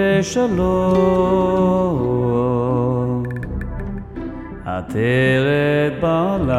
בשלום עטרת בלב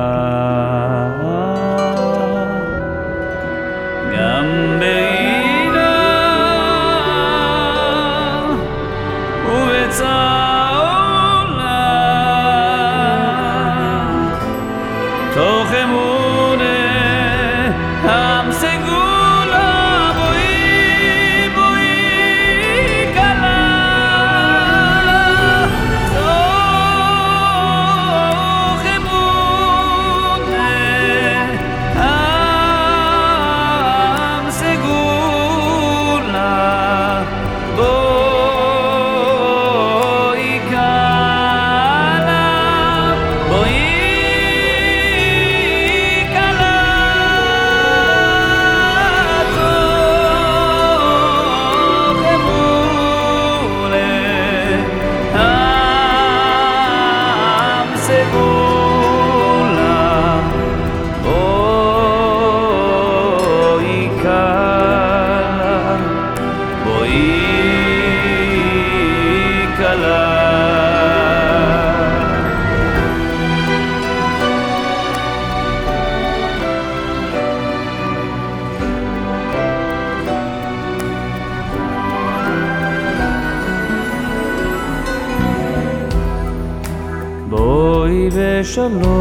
vi beshlo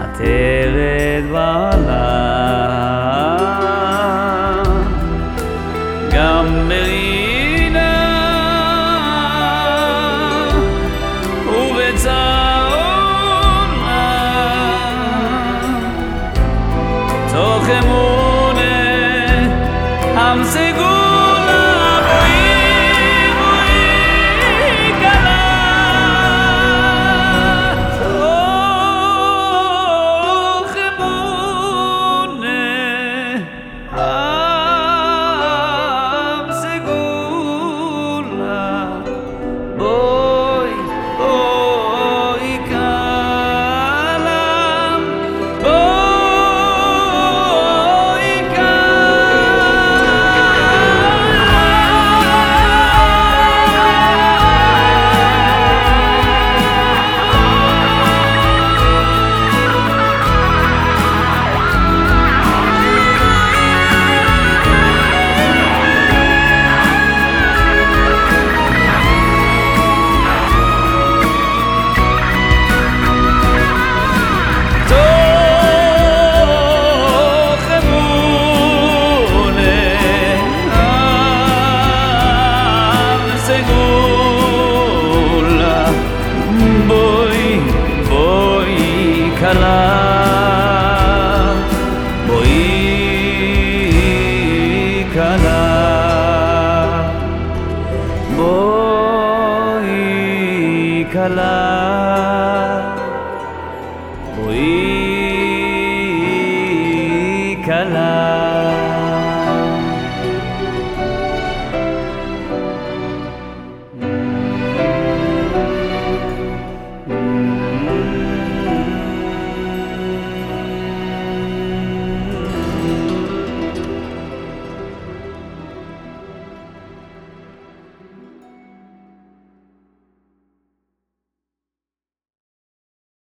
עטרת te גם מרינה gmeine תוך אמונה on am כלה